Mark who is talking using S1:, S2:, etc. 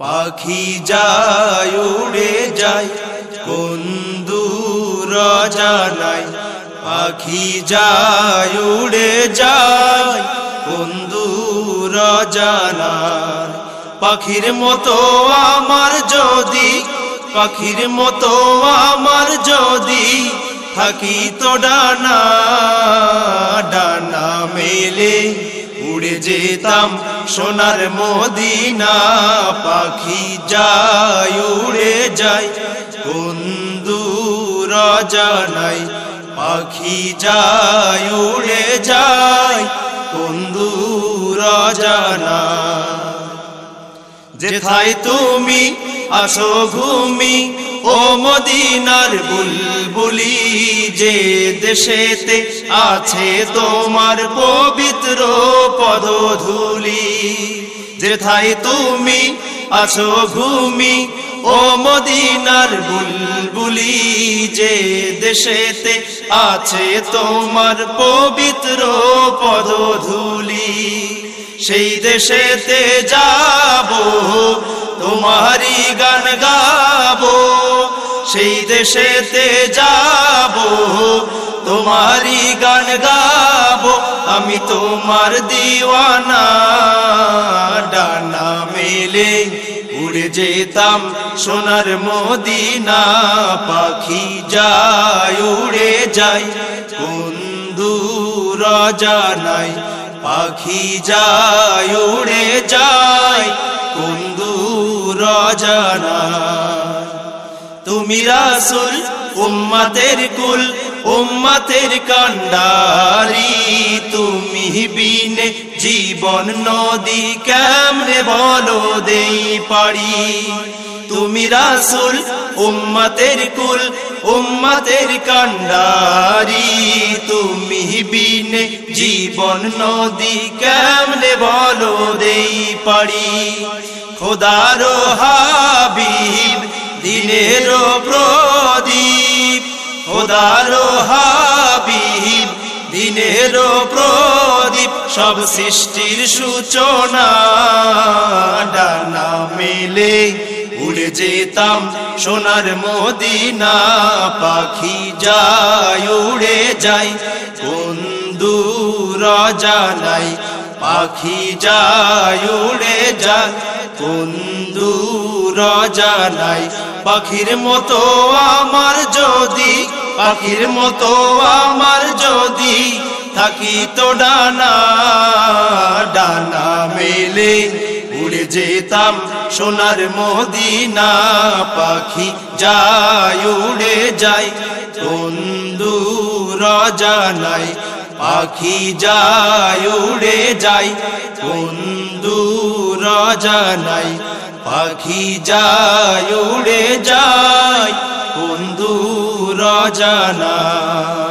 S1: পাখি যায়, উড়ে যায়, কোন দূর জানাই পাখি যায়, উড়ে যায়, কোন দূর জানাই পাখির মতো আমার যদি, পাখির মতো আমার যদি, থাকি তো ডানা ডানা মেলে। উড়ে যেতাম সোনার মদিনা, পাখি যায়, উড়ে যায়। কোন দূর জানাই পাখি যায়, উড়ে যায়। কোন দূর জানাই যেথায় তুমি, আসো ঘুমি ও মদিনার বুলবুলি, যে দেশেতে আছে তোমার পবিত্র পদধূলি, যেথায় তুমি আসো ঘুমি ও মদিনার বুলবুলি, যে দেশেতে আছে তোমার পবিত্র পদধূলি, সেই দেশেতে যাব তোমারি গান সেই দেশেতে যাব তোমারি গান গাবো, আমি তোমার দিওয়ানা। ডানা মেলে উড়ে যেতাম সোনার মদিনা, পাখি যায়, উড়ে যায় দূর জানাই পাখি যায়, উড়ে যায় দূর জানাই তুমি রাসুল, উম্মাতের কুল, উম্মাতের কান্ডারি। তুমি বিনে জীবন নদী কেমনে বলো দেই পারি তুমি রাসুল, উম্মাতের কুল, উম্মাতের কান্ডারি। তুমি বিনে জীবন নদী কেমনে বলো দেই পারি খোদারো হাবিব দিনের প্রদীপ, খোদারো হাবিব, দিনের প্রদীপ, সব সৃষ্টির সূচনা, ডানা মেলে উড়ে যেতাম সোনার মদিনা, পাখি যায়, উড়ে যায় কোন দূর জানাই পাখি যায়, উড়ে যায়, কোন দূর জানাই? পাখির মতো আমার যদি, পাখির মতো আমার যদি, থাকি তো ডানা ডানা মেলে উড়ে যেতাম সোনার মদিনা। পাখি যায়, উড়ে যায়, কোন দূর জানাই? পাখি যায় উড়ে যায় কোন দূর জানাই পাখি যায় উড়ে যায় কোন দূর জানাই